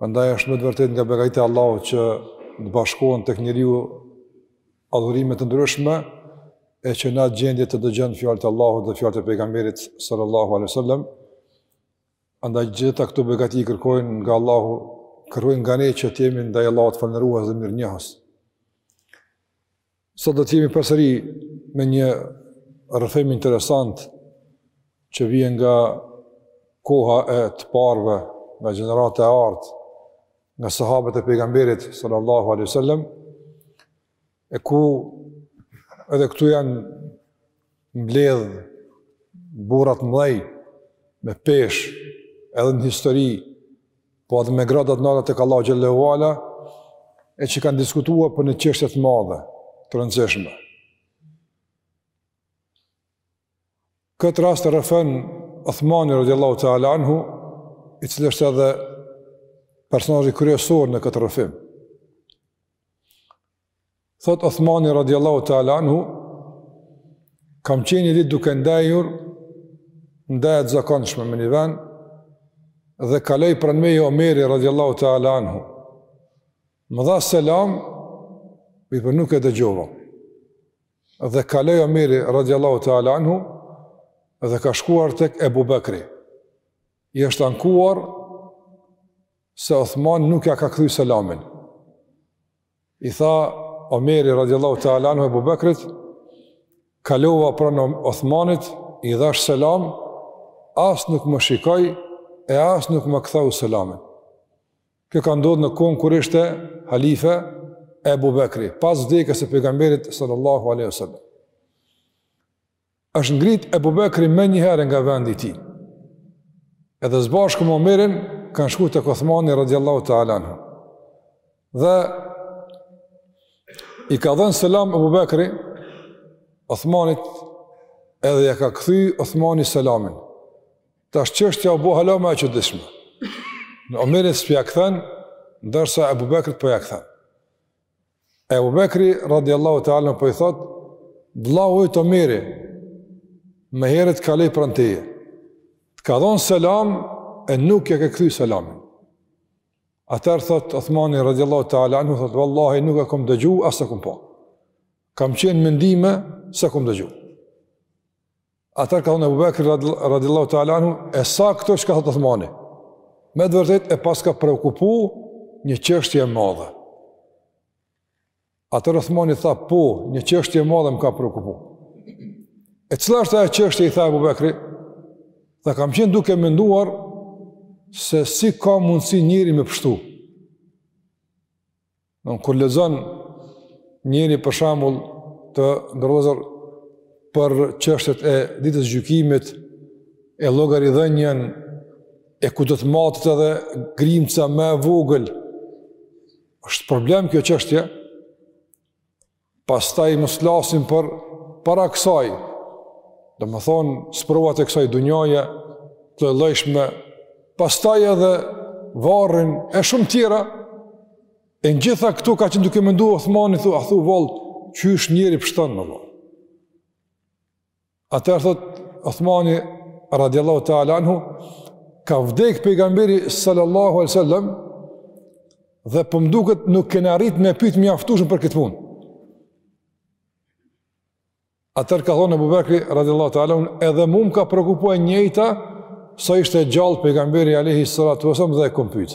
Prandaj është me të vërtetë nga begatitë e Allahut që të bashkohen tek njeriu adhurime të ndryshme e që n'atë gjendje të dëgjojnë fjalët e Allahut dhe fjalët e pejgamberit sallallahu alaihi wasallam. Andaj gjithë këto begati kërkojnë nga Allahu, kërkojnë nga ne që të jemi ndaj Allahut falënderues dhe mirënjohës. Sot do të jemi përsëri me një rrëfim interesant që vjen nga koha e të parëve, nga gjenerata e artë, nga sahabët e pejgamberit sallallahu alaihi wasallam, e ku edhe këtu janë mbledh burra të mëdhej me peshë edhe në histori, po edhe me gradat e nalta tek Allahu xhelle ve ala, e që kanë diskutuar për një çështje të madhe, të rëndësishme. Këtë rast e rrëfen Othmani radiallahu ta'ala anhu, i cili është edhe personazhi kryesor në këtë rrëfim. Thotë Othmani radiallahu ta'ala anhu, kam qenë një ditë duke ndejur, ndejë të zakonshme në një vend, dhe kaloi pranë meje Omeri radiallahu ta'ala anhu. Më dha selam, mirëpo nuk e dëgjova. Dhe kaloi Omeri radiallahu ta'ala anhu, dhe ka shkuar tek Ebu Bekri. I është ankuar se Othmani nuk ia ka kthy selamin. I tha Omeri radiallahu ta'ala anhu Ebu Bekrit, kalova pranë Othmanit, i dhashë selam, as nuk më shikoi, e as nuk ma ktheu selamin. Kjo ka ndodhë në kohën kur ishte halife Ebu Bekri, pas vdekjes së pejgamberit sallallahu aleyhi sallam. Është ngrit Ebu Bekri menjëherë nga vendi i tij. Edhe së bashku me Omerin kanë shku tek Othmani radiallahu ta'ala anhu. Dhe i ka dhënë selam Ebu Bekri Othmanit edhe ja ka kthy Othmani selamin. Tash çështja u bo hala ma e çuditshme. Omerit s'po ja kthen, ndërsa Ebu Bekrit po ja kthen. Ebu Bekri, radiallahu ta'ala, po i thotë, vllau yt Omeri, më herët kaloi pranë teje. Të ka dhonë selam, e nuk ja ke kthy selamin. Atëherë thotë, Othmani, radiallahu ta'ala anhu, thotë, vallahi, nuk e kom dëgju, as e kom pa. Kam qenë n'mendime, s'e kom dëgju. Atëherë ka thonë Ebu Bekri radillahu ta'ala anhu, e sa këto çka thotë Uthmani, me të vërtetë e pas ka preokupu një çështje e madhe. Atëherë Uthmani tha, po, një çështje e madhe më ka preokupu. E cila është ajo çështje i tha Ebu Bekri, tha kam qenë duke menduar se si ka mundësi njeri me pshtu. Në kur lexon njeri për shembull të nderuar vllezër për çështjet e ditës gjykimit, e llogaridhënien, e ku do të matet edhe grimca më e vogël, është problem kjo çështje, Pastaj mos flasim për para kësaj, domethonë, sprovat e kësaj dunjaje, të llojllojshme, pastaj edhe varrin e shumë tjera, e në gjitha këto ka qenë duke mendu, Uthmani, thu, a thu, vallë, qysh njeri pshton, vallë. Atëherë thot Uthmani radiallahu ta'ala anhu, ka vdek pejgamberi sallallahu alaihi wasallam dhe po më duket nuk kena arrit me pyet mjaftushëm për këtë punë. Atëherë ka thonë Abu Bekri radhiyallahu ta'ala edhe mua më ka preokupu e njëjta sa ishte gjallë pejgamberi alayhi salatu wasallam dhe e kom pyt.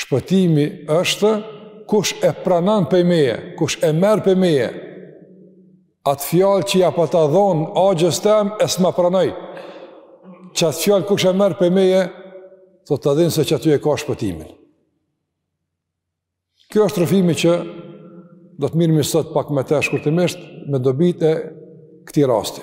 Shpëtimi është kush e pranon prej meje, kush e merr prej meje. Atë fjalë që ia pata dhon axhës tem e s'ma pranoi. Qat fjalë kush e merr prej meje, ta dinë se qaty e ka shpëtimin. Ky është rrëfimi që do të merremi sot pak më shkurtimisht me dobitë e këtij rasti.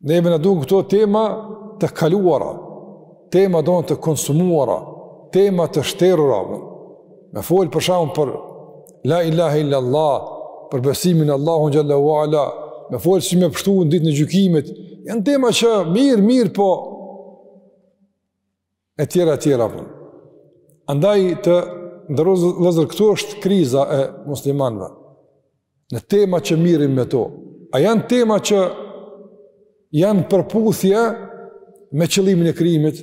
Neve na duken këto tema të kaluara, tema domethonë të konsumuara, tema të shterura. Me folë për shembull për La ilahe illa Allah, për besimin Allahun xhel-le ue ala, me folë qysh me pshtu në ditën e gjykimit, janë tema që mirë, mirë po, e tjera e tjera po. Andaj vëllezër këtu është kriza e muslimanëve. Në tema që merremi me to, a janë tema që janë përputhje me qëllimin e krijimit?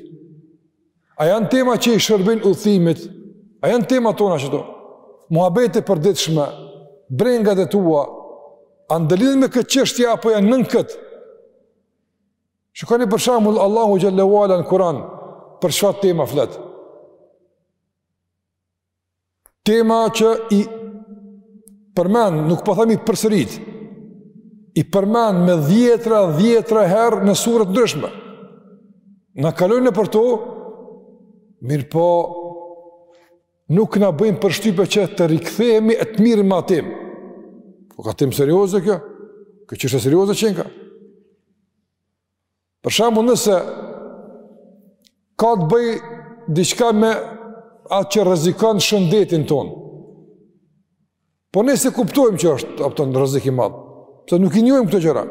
A janë tema që i shërbejnë udhëzimit? A janë tema tona qëto muhabete të përditshme, brengat e tua, a ndërlidhen me këtë çështje apo janë nën këtë? Shikoni për shembull Allahu xhel-le ue ala në Kur'an për çfarë tema flet. Tema që i përmend, nuk po themi i përsërit. I përmend me dhjetra, dhjetra herë në sure të ndryshme. Na kalojmë nëpër to, mirëpo Nuk na bëjnë përshtypje që të rikthehemi e të mirremi me atë temë. Po ka temë serioze kjo? Kjo që është serioze qenka? Për shembull nëse ka të bëjë diçka me atë që rrezikon shëndetin tonë. Po ne s'e kuptojmë që është apet një rrezik i madh, pse nuk i njojmë këto gjëra.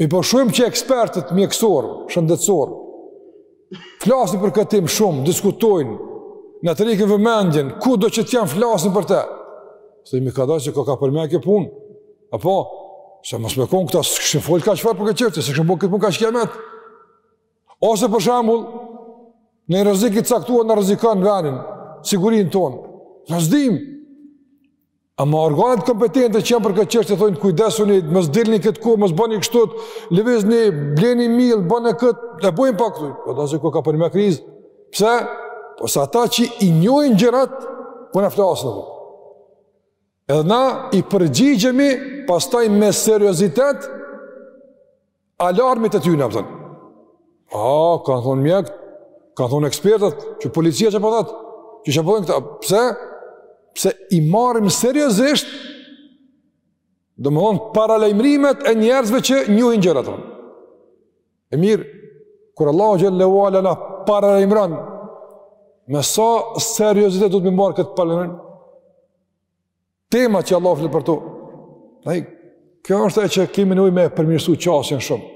Mirëpo shumë që ekspertët mjekësorë, shëndetësorë, flasin për këtë temë shumë, diskutojnë, na tërheqin vëmendjen, kudo që të janë flasin për te. Se mi ka, duket ka për me kjo punë, apo, se mos me konë këta, s'kishin folë kaq fort për këtë çështje, s'kishin bënë këtë punë kaq kijamet. Ose për shembull, një rrezik i caktuar na rrezikon vendin, sigurinë tonë. Na s'dimë. Ama organet kompetente që janë për këtë çështje thonë kujdesuni, mos dilni këtë kohë, mos bëni kështu, lëvizni, bleni miell, bëni këtë, e bëjmë pak këtu. Po duket ka për me krizë. Pse? Se ata që i njohin gjërat, po na flasin. Edhe na i përgjigjemi pastaj me seriozitet alarmit e tyne, po thonë. A, kanë thonë mjekët, kanë thonë ekspertët, qe policia çka po thotë, po qe çka po thonë këta, pse? Pse i marrim seriozisht, domethënë, paralajmrimet e njerëzve që njohin gjërat tona. E mirë, kur Allahu xhel-le ue ala na paralajmron, me sa seriozitet duhet me marrë këtë paralajmrim, Tema që Allah flet për to. Ai kjo është ajo që kemi nevojë me përmirësu qasjen shumë.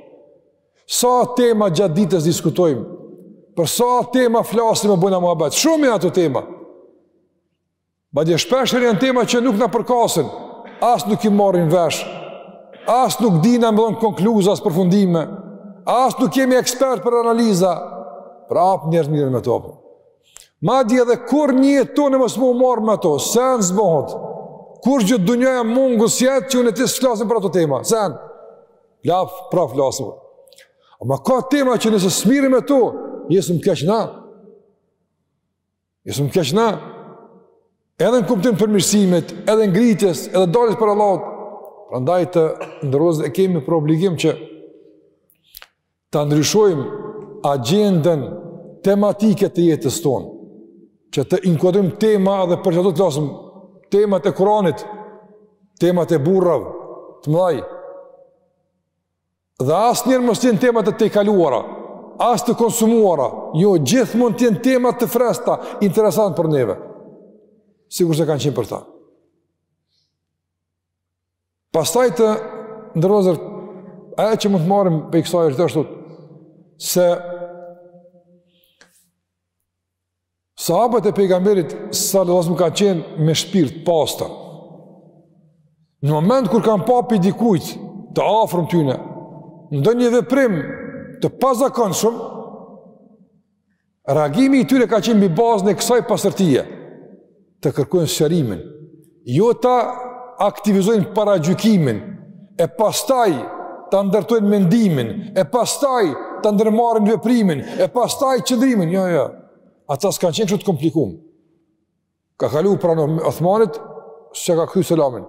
Sa tema gjatë ditës diskutojmë? Për sa tema flasim e bëna muhabet? Shumë janë ato tema. Madje shpesh janë tema që nuk na përkasin, as nuk i marrin vesh, as nuk dinë me dhon konkluza as përfundime, as nuk jemi ekspertë për analiza. Prap njerëzit mirren me to. Madje edhe kur në jetën tonë mos m'u marr me to, sen s'bohet. Kurrgjë dynjaja mangu s'jet që ne të s'flasim për ato tema, sen. Llaf, prap flasim. Ama ka tema që nëse s'mirremi me to, jesëm keq na. Jesëm keq na. Edhe në kuptim të përmirësimit, edhe ngritjes, edhe daljes para Allahut. Prandaj të nderuar e kemi për obligim që Ta ndryshojmë agjendën tematike të jetës tonë, që të inkuadrojmë tema dhe për çka do të flasim temat e Kuranit, temat e burrave të mëdhaj, dhe asnjëherë mos të jenë tema të tejkaluara, as të konsumuara, jo, gjithmonë të jenë tema të freskëta, interesante për neve, sikurse kanë qenë për ta. Pastaj të nderum vllezër, ajo që mund të marrim prej kësaj është dhe ashtu, se sahabët e pejgamberit sallallahu alejhi ve selem kanë qenë me shpirt të pastër. Në moment kur kanë pa prej dikujt të afërm të tyne, ndonjë veprim të pazakonshëm, Reagimi i tyre ka qenë mbi bazën e kësaj pastërtie, të kërkojnë sqarimin, jo ta aktivizojnë paragjykimin, e pastaj ta ndërtojnë mendimin, e pastaj ta ndërmarrin veprimin, e pastaj qëndrimin, jo, jo, ata s'kanë qenë kështu të komplikum. Ka kalu pranë Othmanit, s'e ka kthy selamin.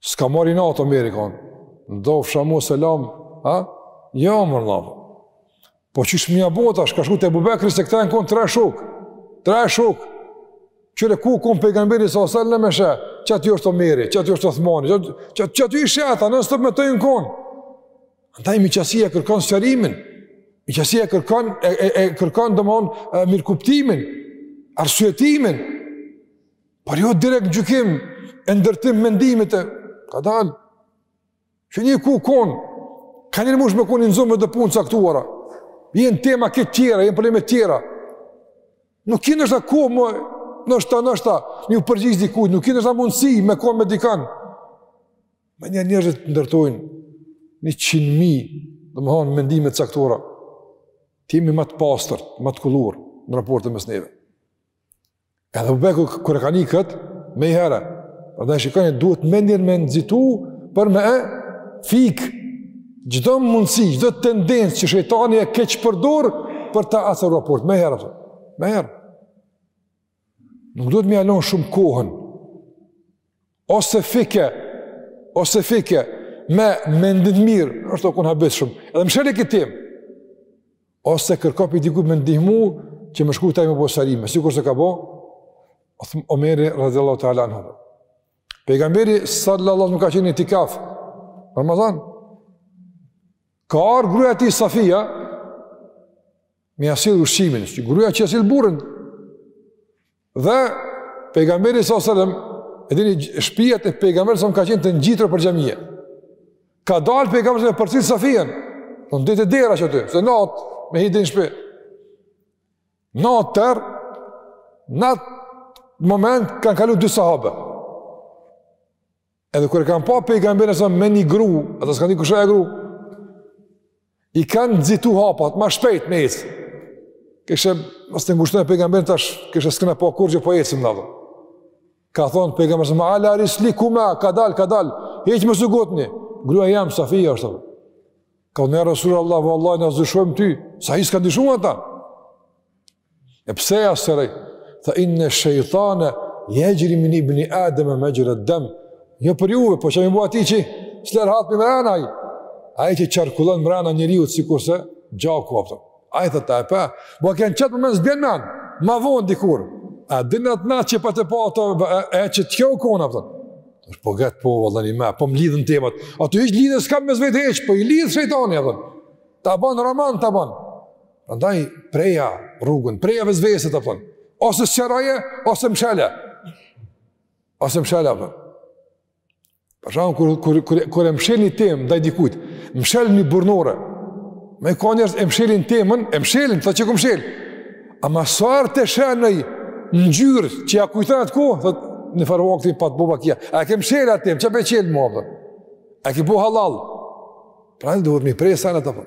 S'ka marrë inat, Omeri, ka në. Ndo fësha mu selam, ha? Ja, jo, mërë lamë. Po qysh me ja bo tash, ka shku te Ebu Bekri, se këta janë konë tre shokë. Tre shokë. Qëre ku u konë pejgamberi sallallahu alejhi ve selem me shë, qaty është Omeri, qaty është Othmani, qaty, qaty, qaty ishin ata, nonstop me të janë konë. Andaj miqësia kërkon sqarimin, miqësia kërkon, e, e, e, kërkon domethonë mirëkuptimin, arsyetimin, Por jo direkt gjykim e ndërtim mendimit, e kadal. Që një ku konë, nganjëherë mush me konë i nxonun me do punë të caktuara. Je në tema krejt tjera, je në probleme tjera. Nuk je në është a ku më, ndoshta, ndoshta, me iu përgjigj dikujt, nuk je në është a mundësi me konë me dikanë. Menjëherë njerëzit ndërtojnë njëqind mijë, domethanë mendime të caktuara. T'jemi më të pastër, më të kulluar në raportet mes neve. Edhe Ebu Bekri kur e ka ni këtë, meniherë, prandaj shikoni, duhet menjëherë me nxitu për me e fik çdo mundësi, çdo tendencë që shejtani e keqpërdor për ta asër raport, meniherë, meniherë. Nuk duhet me ja lonë shumë kohën, ose fike, ose fike me mendim të mirë, është u konë habit shumë, edhe mshele këtë temë, ose kërko prej dikujt me ndihmu, që me shku tash me bo sqarime, sikurse ka bo Omeri radiallahu ta'ala anhu. Pejgamberi sallallahu alejhi ve selem ka qenë në itikaf, Ramazan, ka ardh gruja e tij Safia, Mi asil ushimin, që gruja që asil burin. Dhe pejgamberi sa sëllëm, e dini shpijet e pejgamberi sa më ka qenë të ngjitër për gjemije. Ka dalë pejgamberi sa më për cilë safijen. Në në ditë e dera që aty, se natë me hitë në shpi. Natë tërë, natë moment kanë kalu dy sahabe. Edhe kur e kanë pa pejgamberin sa me një gru, ata s'kanë di kush është gru. I kanë nxitu hapat më shpejt me ec. Kishe mos të ngushtojmë pejgamberin tash, kishe s'kena pa kurrë po ecim ndonjë. Ka thon pejgamberi sa ala rislikuma kadal kadal, hiç mos u ngutni. Gruja jem Safia është. Kanë Rasulullah vallahi na s'dyshojm n'ty, se ai s'ka dyshu n'ata. E pse ja sqaroi? Tha inne shejtane jexhri min ibni adem mexhre dem. Jo për juve, po që mi bua ti që, s'len rahat mrena ai. Ai që qarkullon mrena njeriut, sikurse, gjaku apëtëm. Ai thotë e pa, bo kënë qëtë për me zbjen me anë, ma vonë dikur. A din atë natë që pa të pa ato, e që të kjo kona, pëtëm. Po qeto po, vëllën i me, po më lidhën temat. A të ishtë lidhën, s'kam me zvetë heqë, po i lidh shejtani, pëtëm. Ta ban roman, ta ban. Andaj preja rrugën, preja vezveset apo. Ose sqaroje, ose mshele. Ose mshele apo. Për shembull kur kur kur kur e mshelni temën ndaj dikujt, mshelni burrnore. Se ka njerëz e mshelin temën, e mshelin, thotë që e kom mshel. Ama sa herë të sheh në gjyrë që ja kujton atë ku, thotë, njëfarë vakti pat boba kja, a ke mshelë atë temë, që pe çel mua, thotë, a ke bo hallall, pra në duhet mi pre senet apo.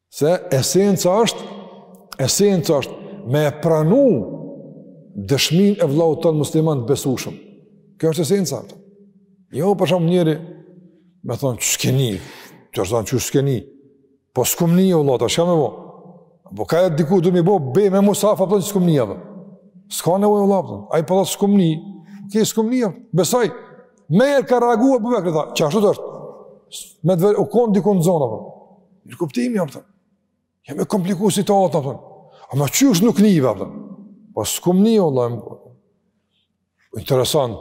Se esenca është, esenca është me e pranu dëshminë e vllaut tënd musliman të besueshëm. Kjo është esenca. Jo, për shembull njeri, me thonë, që s'keni, që s'keni, që s'keni, po s'kom ni, vllau, tash çka me bo? Po ka e dikush du mi bo, be me mus'haf, për që s'kom ni, dhe. S'ka nevojë, vllau, për. Ai po thotë s'kom ni, ti ke ni, besoja, Meniherë ka reagu Ebu Bekri, tha, qashtu është, me të verë, u konë dikun në zonë, apë. Në kuptimin, jam të, jam e kompliku situatën, apë. Ama qysh nuk nive, apë. Po s'e kom ni, vallahi, më interesant.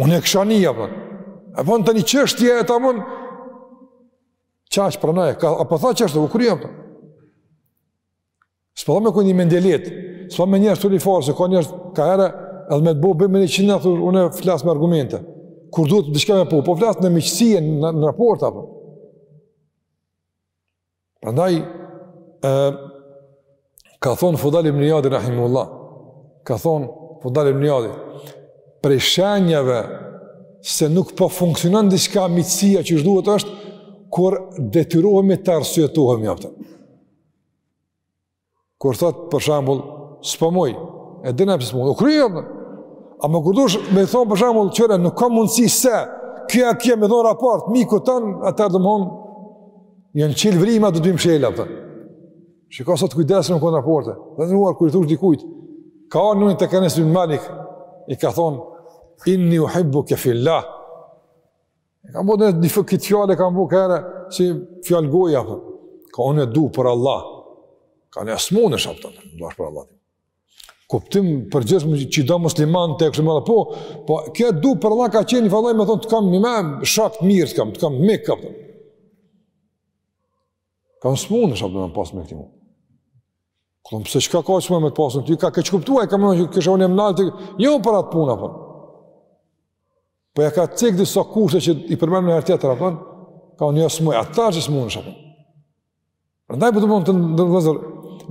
Unë e kisha ni, apë. E po në të një çështje e të amën, që është për nëjë, apë tha që është, u kry jam të. S'po them me konë mendjelehtë, s'po me njerëz gjithfarë, se ka njerëz kaherë, edhe me të bo be njëqind herë, unë e flas me argumente. Kur duhet diçka me po, po flas në miqësi, në, në raport, apo. Prandaj, e, ka thonë Fudajl ibn Ijadi, rahimehullah, ka thonë Fudajl ibn Ijadi, prej shenjave se nuk po funksionon diçka miqësia qysh duhet është kur detyrohemi të arsyetohemi apo. Kur thot për shembull, s'po muj, e dina pse s'po. U kry. Ama kurdosh me thon për shembull, çore nuk ka mundësi se kjo a kjo me dhon raport miku ton, ata do mund janë çel vrima do të bim shel atë. Shikoj sot kujdesën me raporte. Të nderuar kur i thosh dikujt, ka unë një te Enes ibn Malik i ka thon inni uhibbuke fillah. E kam bëtë një fëkë këtë fjalë, e kam bëtë kërë si fjalë goje, për. ka unë e du për Allah, ka në esmu në shapë të në, në duash për Allah. Kuptim për gjithë më që i do musliman të e kështë më dhe po, po kja du për Allah ka qenë një fjalë, domethënë të kam një shok të mirë të kam, të kam me këpë. Ka në esmu në shapë të në pasë me këti mu. Këtëm pëse çka ka që me të pasë në ty, ka keqkuptu, ka më në që kështë unë e më nalë të, jo për atë puna, për. Po ajo ka cik disa kushte që i përmenim herë tjetër apo? Ka një smoj ata që smuan shaka. Prandaj po të mund të nderuar vëllezër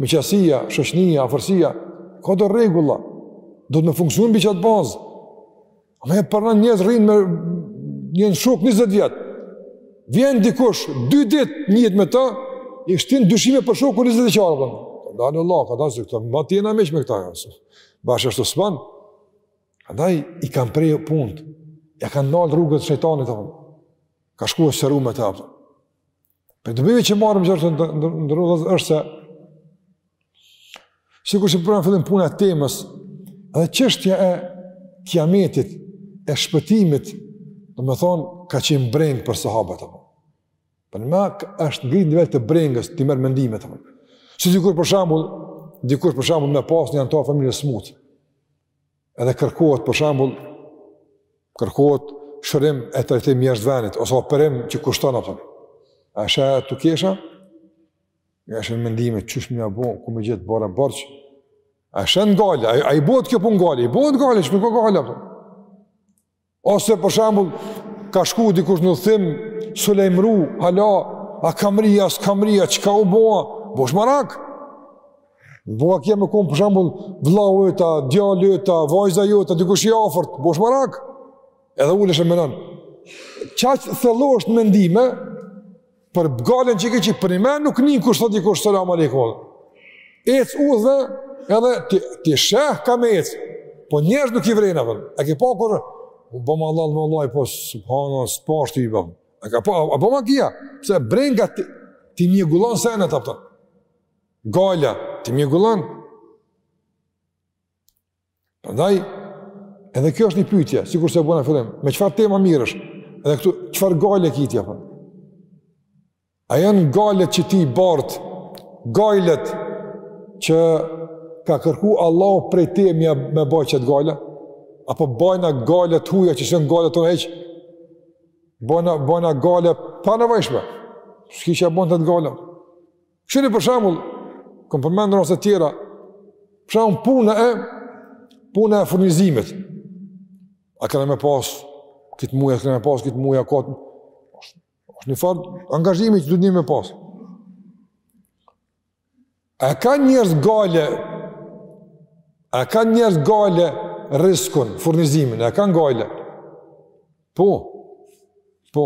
miqasia, shoqnia, afërsia, ka do rregulla. Domethënë funksionon mbi çat bazë. Ama për një njerëz rrin me një shok 20 vjet. Vjen dikush 2 ditë një ditë me të, i shtin dyshime për shokun 20 vjeçar. Dalë Allah, ka dalë këtu, më tani më me këta. Bash ashtu span. Andaj i kanë pre punët, ia kanë ndal rrugët shejtanit, apë. ka shku e sëru me të apë. Prej dobive që marrim gjërë të nderuar vëllezër është se, sikur që përmenda në fillim puna e temës, edhe çështja e kiametit, e shpëtimit, domethënë, ka qenë brengë për sahabët, apë. Për në është ngritë në nivel të brengës, të merr mendimet, apë. Sikur për shembull, dikush për shembull me pas një antar familjes smutë, Edhe kërkohet për shembull kërkohet shërim e trajtim jashtë venit ose operim që kushton, a kupton. A e sheh tu kesh a? E sheh n'mendime qysh me ia bo, ku me gjet pare borç. E sheh n'gajle, ai i bëhet kjo punë gajle, i bëhet gajle, shumë e ka gajle apo. Ose për shembull ka shku dikush në udhëtim, s'u lajmru, hala, a ka mrri a, a s'ka mrri a, çka u bo a? Bohesh marak. Po kje me kon për shembull vllau yt, djali yt, vajza jote, dikush i afërt, bohesh marak. Edhe ulesh e mendon. Çaq thellohesh n'mendime, Për gajlen që e ke që për i men nuk nin kur thot dikush selam aleikum. Ec udhës edhe ti, ti sheh kah me ec. Po njerëz nuk i vren, a kupton. A ke pa kur u bë më Allah më Allah po subhanallah s'pashë ty i bëm. A ka pa apo ma kia? Pse brenga ti, t'i mjegullon senet, a kupton. Gajlja t'i mjegullon. Prandaj edhe kjo është një pyetje, sikur se e bëna n'fillim, me çfarë tema mirresh? Edhe këtu çfarë gajle ki ti apo? A janë gajlet që ti i bart, gajlet që ka kërku Allahu prej teje me, me bajt qëtë gajle? Apo bajna gajle të huja që s'janë gajle tona hiç? Bajna, bajna gajle t'panevojshme? S'ki çka e bën atë gajle? Kqyrni për shembull, kam përmendur raste tjera, për shembull puna e puna e furnizimit. A kena me pas këtë muaj, a kena me pas këtë muaj, a? Kjo është njëfarë angazhimi që duhet me pas. A e kanë njerëz gajle? A e kanë njerëz gajle rrizkun, furnizimin? A e kanë gajle? Po. Po.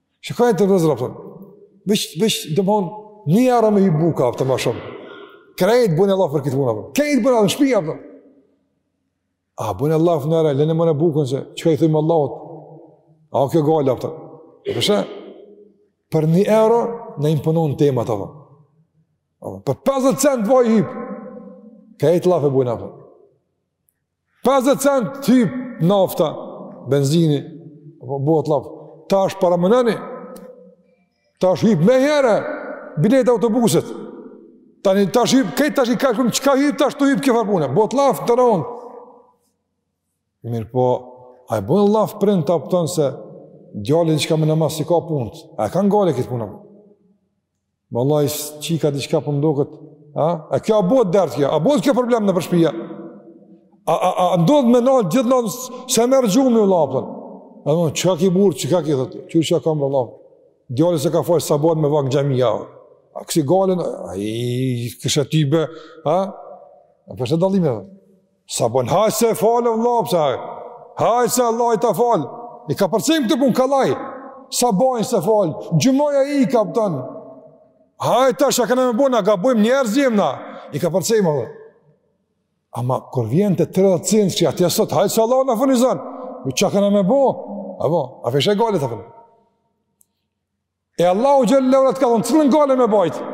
Çka e të vëzra, kupton? Veç, veç, domethonë, një euro me hip buka, kupton, ma shumë. Krejt bojnë llaf për këtë punë, kupton. Krejt bojnë llaf në shpia, kupton. A bojnë llaf, kupton, në rrë, lene më në bukën, se, çka i thojmë Allahut? A o kjo gajle, kupton. E përshë, për një euro, na imponon temat, kupton. Për 50 cent, vaji hip. Krejt llaf, kupton, bojnë, kupton. 50 cent të hyp nafta, benzini, apo bëhet llaf. Tash para mënani, tash hyp meniherë, biletat e autobusit, tani tash hyp, krejt tash i kalkun, çka hyp, tash të hyp njëfarë pune, bëhet llaf të rëndë. Mirëpo, a bëhet llaf për atë, a kupton, se djalin çka me namaz si i ka punët, a e ka gajle këtë punë. Vallahi çika diçka po m'doket, a? A kjo a bëhet dert kjo? A bëhet kjo problem nëpër shpia? A a a ndodh me nal gjithë natën s'e merr gjumi vëlla, kupton. A do çka ki burrë, çka ki thotë? Çu çka kam vëlla. Djali s'e ka fal sabahun me vakt n'xhami. A kësi gajle, a i kësha ty bë, a? A përse dalime dhe? Sabahun, hajt se e fal, vlla, pse hajt. Hajt se Allahu ia fal. E kapërcejmë këtë punë kollaj. Sabahun s'e fal, xhumaja ik, a kupton. Hajt tash, kena me bo, a ga bojmë njerëzimi, na. E kapërcejmë, vlla. Ama, kur vjen te tridhjetë cent, që atje s'thotë, hajt se Allahu na furnizon. U çka kena me bo. A bo, a feshe gajlet, a fëllë. E Allahu xhele ve ala t'ka thonë, cilën gajle me bajtë?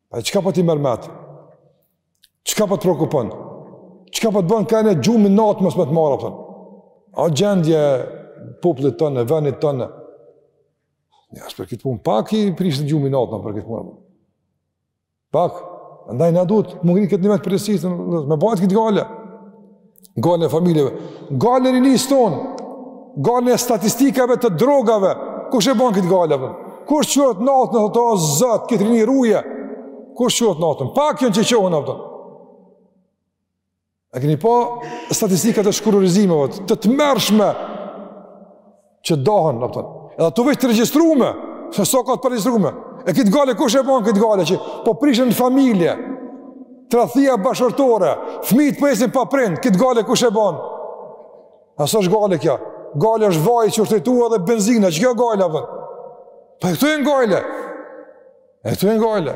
A çka po t'i merr mendt? Çka po të preokupon? Çka po të bën kaniherë gjumi natën mos me të marrë, kupton? A gjendja e popullit tonë, vendit tonë. Ja, as për këtë punë pak i prishet gjumi natën për këtë punë. Pak, andaj na duhet m'u ngrit në këtë nivel të përgjegjësisë, me bajt këtë gajle. Gajlen e familjeve, gajlen e rinisë tonë, gajlen e statistikave të drogave, kush e bën këtë gajle apo? Kush çohet natën thotë o Zot, këtë rini ruje. Kush çohet natën? Pak janë që çohen, kupton. A keni pa statistikat e shkurorëzimeve të tmerrshme që bohen, kupton, edhe të veç të regjistrume, se sa ka të paregjistrume, e këtë gajle, kush e ban këtë gajle, që po prishen familjet, tradhtia bashkëshortore, fmitë po jesin pa prindë, këtë gajle, kush e ban, a s'është gajle kjo, gajle është vaji, që u shtrejtua dhe benzina, qe kjo gajle, a kupton, po e këto janë gajle, e këto janë gajle,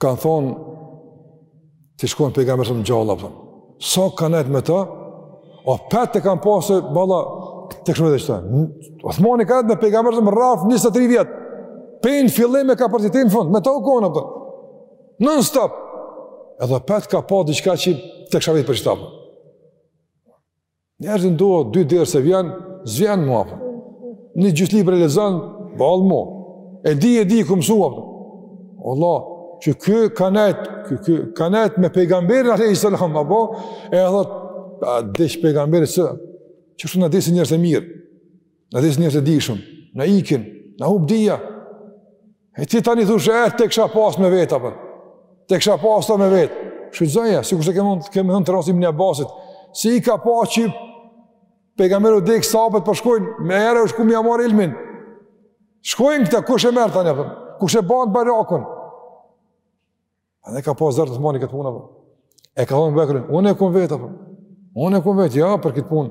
Kanë thonë, t'ish kon pejgamberi selam gjallë, kupton. Sa kanë nejtë me ta, apet e kanë pasë, valla, t'e kisha vetë qeta. Othmani ka nejtë me pejgamberin selam rrafsh 23 vjet. Prej n'fillim e ka përcitin fund, me ta u kon, kupton. Non stop. Edhe apet ka pa diçka që t'e kisha vetë për qeta, kupton. Njerëzit do dy derse vjen, s'vjen mua po. Një gjysë libri e lexon, valla mua. E di, e di, kum mësua po. Allah, qe ky ka nejtë, ky, ky ka nejtë me pejgamberin, alejhi selam, apo, e dhe, a dhe që pejgamberin, që, që shumë na desin njerëz e mirë. Na desin njerëz të dijshëm, na ikin, na hup dija. E ti tani thush, e t'e kisha pas me vetë, apë. T'e kisha pas ta me vetë. Shfrytëzoje, sikurse kemi, kemi hëndë të rastin Ibn Abasit. Si i ka pa që pejgamberi u dek sahabët po shkojnë, menjëherë u shku me ia marrë ilmin. Shkojnë këta, kush e merr tani, apë. Kush e ban barakën. A ne ka pas zërë të të mani këtë punë, apë. E ka thonë bekërën, unë e kumë vetë, apë. Unë e kumë vetë, ja, për këtë punë.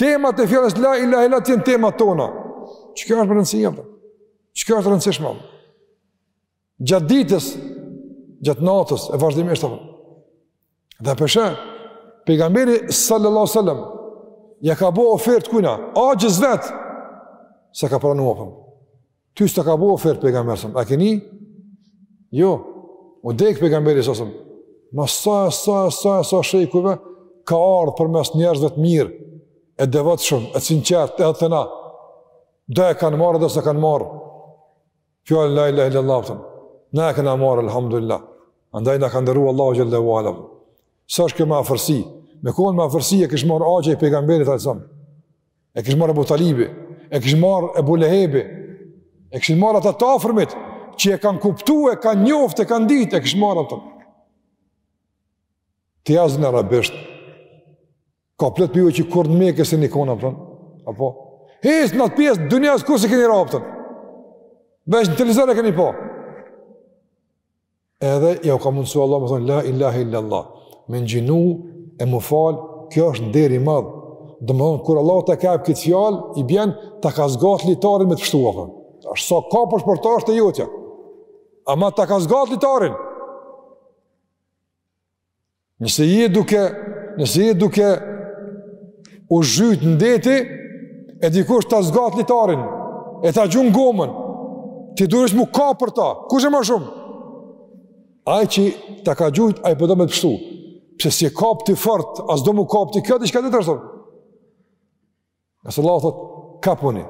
Temat e fjalës la ilaha illallah janë temat tona. Qe kjo është me rëndësi. Qe kjo është e rëndësishme. Gjatë ditës, gjatë natës e vazhdimisht apo. Dhe për shembull pejgamberi sallallahu alajhi wasallam ja ka bo ofertë kujna, axhës vet s'e ka pranu. Ty s'të ka bo ofertë pejgamberi selam, a keni? Jo, u dek pejgamberi selam, mas sa, sa, sa, sa shekujve, ka ardhë përmes njerëzve të mirë, e devotshëm, e sinqertë, edhe te na, do e kanë marrë, do s'e kanë marrë, fjalën la ilahe illa Allah, tëmë. na e kemi marrë, alhamdulillah, andaj na ka nderu Allahu xhel-le ve ala, se t'ish kon me afërsi, me kon me afërsi e kish marrë axha i pejgamberit alejhi selam, E kish marrë Ebu Talibi, e kish marrë Ebu Lehebi, e kishin marrë ata të afërmit, që e kanë kuptu, e kanë njoftë, e kanë ditë, e kishin marrë ata. Të jazë në arabisht, ka plot prej jush që kurrë në Meke s'jeni kon, kupton, apo, hiç në atë pjesë të dynjasë kurrë s'keni ra, kupton, veç në televizor e keni pa. Edhe jau ka mundësu Allah me thonë, la ilahe illa Allah, me ngjinu e m'u falë, kjo është nder i madh. Domethonë, kur Allah ta ka jep këtë fjalë, i bjen, ta ka zgatë litarin me të pështu, a kupton. Tash sa kapesh për ta është e jotja. Ama ta ka zgatë litarin. Nëse je duke, nëse je duke u zhyt në deti, e dikush ta zgat litarin, e ta gjun gomën, ti duhesh m'u kap për ta, kush e ma shumë? Ai që ta ka gjujt, ai po do me të pështu, nëse s'e kap ti fort, a s'do m'u kap ti, kjo diçka tjetër është. Nëse Allah thotë, kapuni,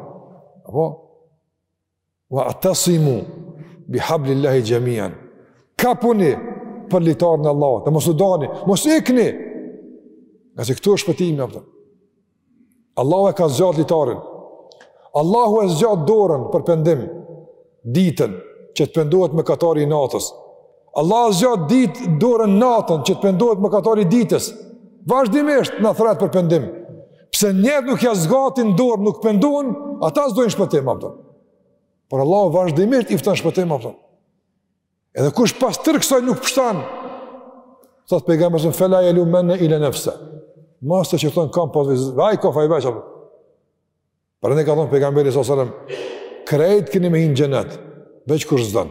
apo, Wa atasimu bi hablillahi jamian. Kapuni për litarin e Allahut, mos u dani, mos ikni. Ngase këtu është shpëtimi apo. Allahu e ka zgjat litarin. Allahu e zgjat dorën për pendim ditën që të pendohet mëkatari i natës. Allahu e zgjat ditë dorën natën që të pendohet mëkatari i ditës. Vazhdimisht na thrret për pendim. Pse njerëz nuk ja zgatin dorën, nuk pendohen, ata s'dojnë shpëtim, a kupton. Por Allah vazhdimisht i fton n'shpëtim, a kupton. Edhe kush pas tërë kësaj nuk pshton, thot pejgamberi se fela yalumenne ila nafsa. Mos të qorton kan pos vetes. Ai ka faj vetë. Për ne ka thon pejgamberi sallallahu alajhi wasallam, "Krejt keni me hi n'xhenet, veç kush s'don."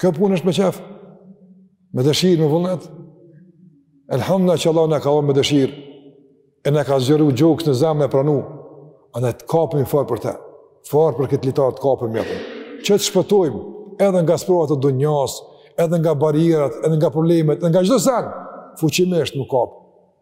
Kjo punë është me qef, me dëshirë, me vullnet. Elhamdulilah që Allah na ka bërë me dëshirë, e na ka zgjeru gjoksin e zemrën me pranu, andaj të kapemi fort për te, fort për këtë litar të kapemi, a kupton. Që të shpëtojmë edhe nga sprovat e dunjas, edhe nga barrierat, edhe nga problemet, edhe nga çdo sen, fuqimisht m'u kapë.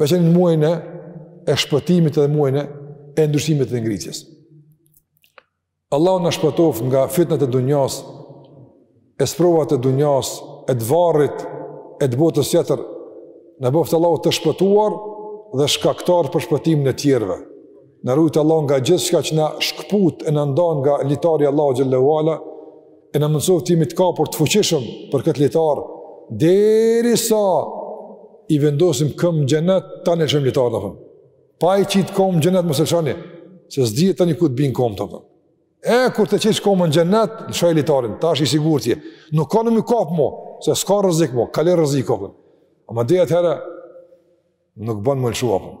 Veçan në muajin e e shpëtimit dhe muajin e ndryshimit të ngritjes. Allahu na shpëtoft nga fitnat e dunjas, e sprovat e dunjas, e të varrit, e të botës tjetër, na bëftë Allahu të shpëtuar dhe shkaktar për shpëtimin e tjerve. Na rujtë Allah nga gjithçka që na shkëput e na ndan nga litari i Allahut xhelle we ala e na mundësoftë të jemi të kapur të fuqishëm për këtë litar derisa i vendosim këmbët n'xhenet ta lëshojmë litarin a kupton pa i qitë këmbët n'xhenet mos e lëshoni se s'dihet një ku të binë këmbët a kupton e kur të qitësh këmbën n'xhenet lëshoje litarin tash i sigurt je nuk ka m'u kapë mo se s'ka rrezik mo kaloi rreziku a kupton ama ma herët nuk banë me lëshu a kupton